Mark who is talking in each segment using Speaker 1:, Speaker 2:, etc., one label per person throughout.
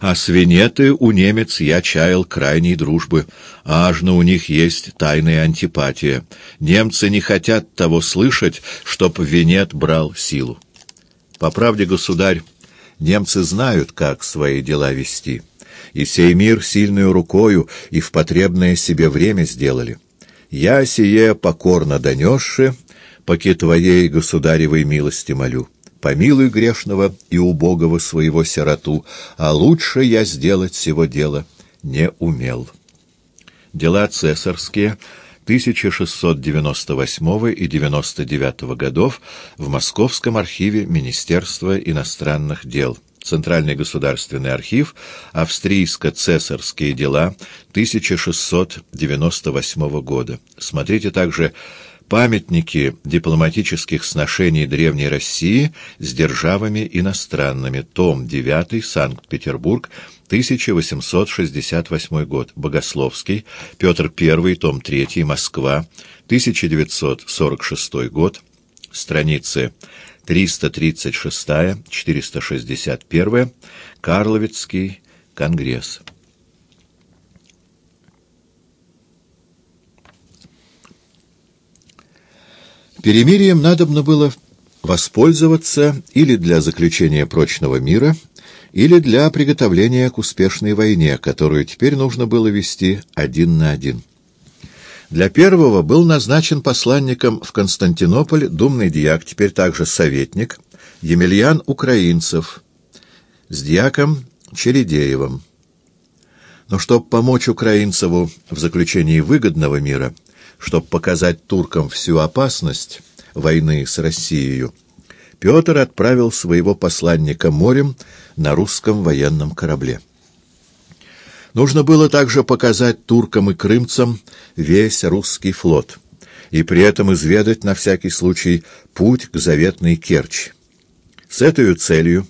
Speaker 1: А свинеты у немец я чаял крайней дружбы. Ажно у них есть тайная антипатия. Немцы не хотят того слышать, чтоб венет брал силу. По правде, государь, немцы знают, как свои дела вести. И сей мир сильную рукою и в потребное себе время сделали. Я сие покорно донесши, поки твоей государевой милости молю помилуй грешного и убогого своего сироту, а лучше я сделать сего дела не умел. Дела цесарские 1698 и 99 годов в Московском архиве Министерства иностранных дел. Центральный государственный архив, австрийско-цесарские дела 1698 года. Смотрите также Памятники дипломатических сношений Древней России с державами иностранными. Том 9. Санкт-Петербург. 1868 год. Богословский. Петр I. Том 3. Москва. 1946 год. Страницы 336-461. Карловицкий конгресс. Перемирием надобно было воспользоваться или для заключения прочного мира, или для приготовления к успешной войне, которую теперь нужно было вести один на один. Для первого был назначен посланником в Константинополь думный дьяк, теперь также советник, Емельян Украинцев, с дьяком Чередеевым. Но чтобы помочь Украинцеву в заключении выгодного мира – чтобы показать туркам всю опасность войны с Россией, Петр отправил своего посланника морем на русском военном корабле. Нужно было также показать туркам и крымцам весь русский флот и при этом изведать на всякий случай путь к заветной Керчи. С этой целью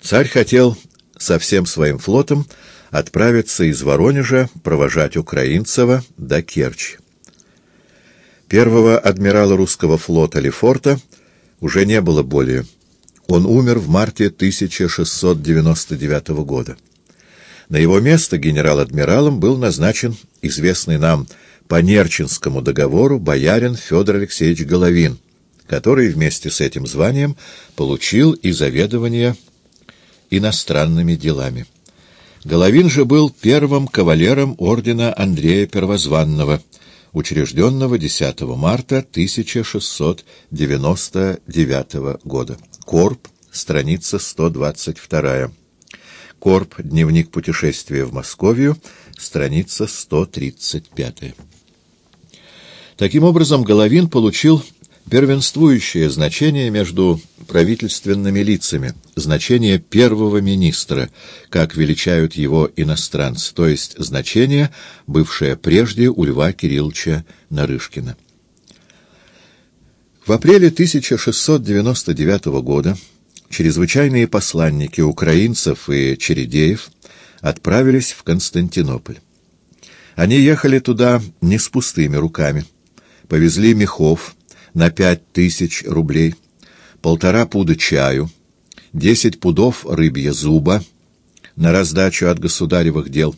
Speaker 1: царь хотел со всем своим флотом отправиться из Воронежа провожать Украинцева до Керчи. Первого адмирала русского флота Лефорта уже не было более. Он умер в марте 1699 года. На его место генерал-адмиралом был назначен известный нам по Нерчинскому договору боярин Федор Алексеевич Головин, который вместе с этим званием получил и заведование иностранными делами. Головин же был первым кавалером ордена Андрея Первозванного — учрежденного 10 марта 1699 года. Корп, страница 122. Корп, дневник путешествия в Московию, страница 135. Таким образом, Головин получил первенствующее значение между правительственными лицами, значение первого министра, как величают его иностранцы, то есть значение, бывшее прежде у Льва Кирилловича Нарышкина. В апреле 1699 года чрезвычайные посланники украинцев и чередеев отправились в Константинополь. Они ехали туда не с пустыми руками, повезли мехов, на пять тысяч рублей, полтора пуда чаю, десять пудов рыбья зуба на раздачу от государевых дел.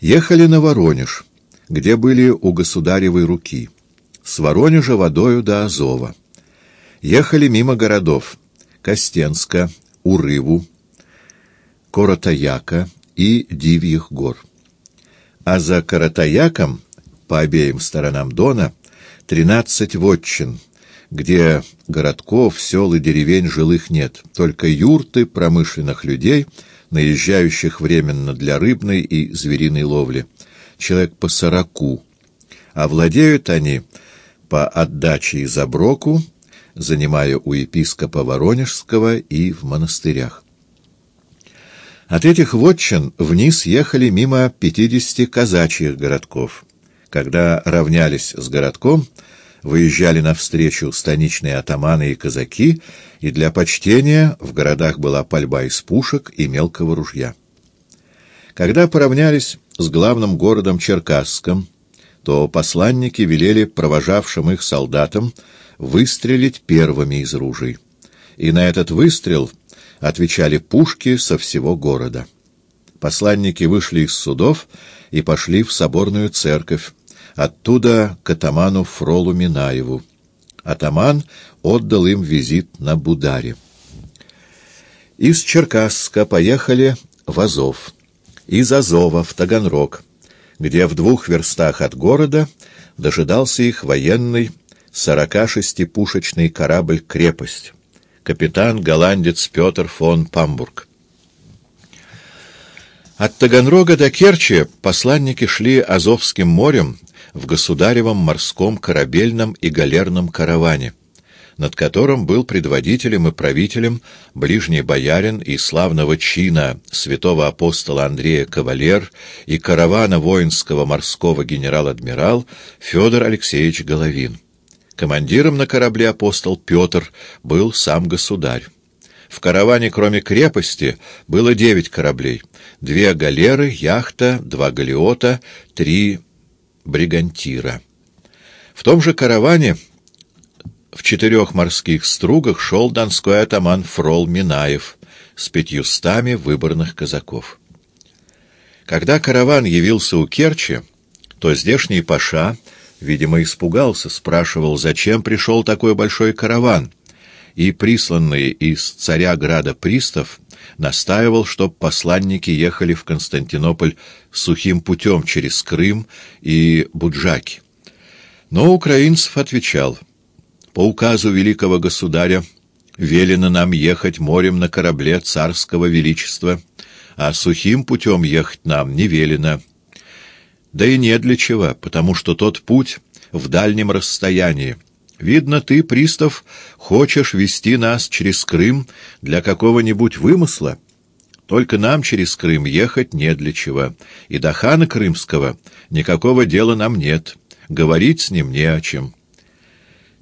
Speaker 1: Ехали на Воронеж, где были у государевой руки, с Воронежа водою до Азова. Ехали мимо городов Костенска, Урыву, Коротаяка и Дивьих гор. А за Коротаяком, по обеим сторонам Дона, тринадцать вотчин, где городков, сел и деревень жилых нет, только юрты промышленных людей, наезжающих временно для рыбной и звериной ловли, человек по сороку, а владеют они по отдаче и заброку, занимая у епископа Воронежского и в монастырях. От этих вотчин вниз ехали мимо пятидесяти казачьих городков — когда равнялись с городком, выезжали навстречу станичные атаманы и казаки, и для почтения в городах была пальба из пушек и мелкого ружья. Когда поравнялись с главным городом Черкасском, то посланники велели провожавшим их солдатам выстрелить первыми из ружей. И на этот выстрел отвечали пушки со всего города. Посланники вышли из судов и пошли в соборную церковь, оттуда к атаману Фролу Минаеву. Атаман отдал им визит на Бударе. Из Черкасска поехали в Азов, из Азова в Таганрог, где в двух верстах от города дожидался их военный 46-пушечный корабль «Крепость», капитан-голландец Петр фон Памбург. От Таганрога до Керчи посланники шли Азовским морем в государевом морском корабельном и галерном караване, над которым был предводителем и правителем ближний боярин и славного чина святого апостола Андрея Кавалер и каравана воинского морского генерал-адмирал Федор Алексеевич Головин. Командиром на корабле апостол Петр был сам государь. В караване, кроме крепости, было девять кораблей. Две галеры, яхта, два галиота, три бригантира. В том же караване в четырех морских стругах шел донской атаман Фрол Минаев с пятьюстами выборных казаков. Когда караван явился у Керчи, то здешний паша, видимо, испугался, спрашивал, зачем пришел такой большой караван, и присланный из царя града пристав настаивал, чтоб посланники ехали в Константинополь сухим путем через Крым и Буджаки. Но украинцев отвечал, по указу великого государя велено нам ехать морем на корабле царского величества, а сухим путем ехать нам не велено. Да и не для чего, потому что тот путь в дальнем расстоянии, Видно, ты, пристав, хочешь вести нас через Крым для какого-нибудь вымысла. Только нам через Крым ехать не для чего, и до хана крымского никакого дела нам нет, говорить с ним не о чем.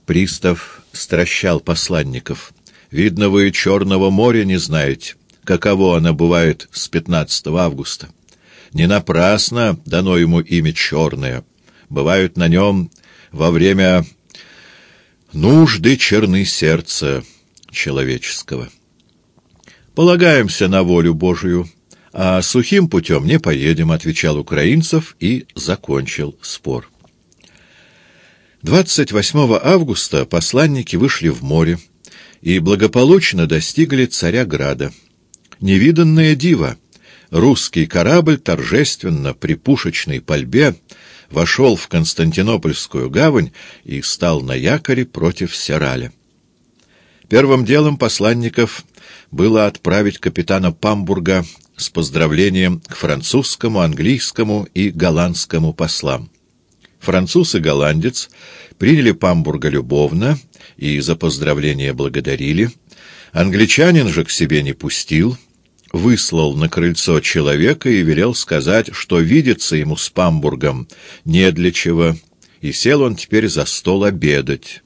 Speaker 1: Пристав стращал посланников. Видно, вы Черного моря не знаете, каково оно бывает с 15 августа. Не напрасно дано ему имя Черное. Бывают на нем во время нужды черны сердца человеческого. Полагаемся на волю Божию, а сухим путем не поедем, отвечал украинцев и закончил спор. 28 августа посланники вышли в море и благополучно достигли царя Града. Невиданное диво! Русский корабль торжественно при пушечной пальбе вошел в Константинопольскую гавань и стал на якоре против Сираля. Первым делом посланников было отправить капитана Памбурга с поздравлением к французскому, английскому и голландскому послам. Француз и голландец приняли Памбурга любовно и за поздравление благодарили. Англичанин же к себе не пустил, выслал на крыльцо человека и велел сказать, что видится ему с Памбургом не для чего, и сел он теперь за стол обедать.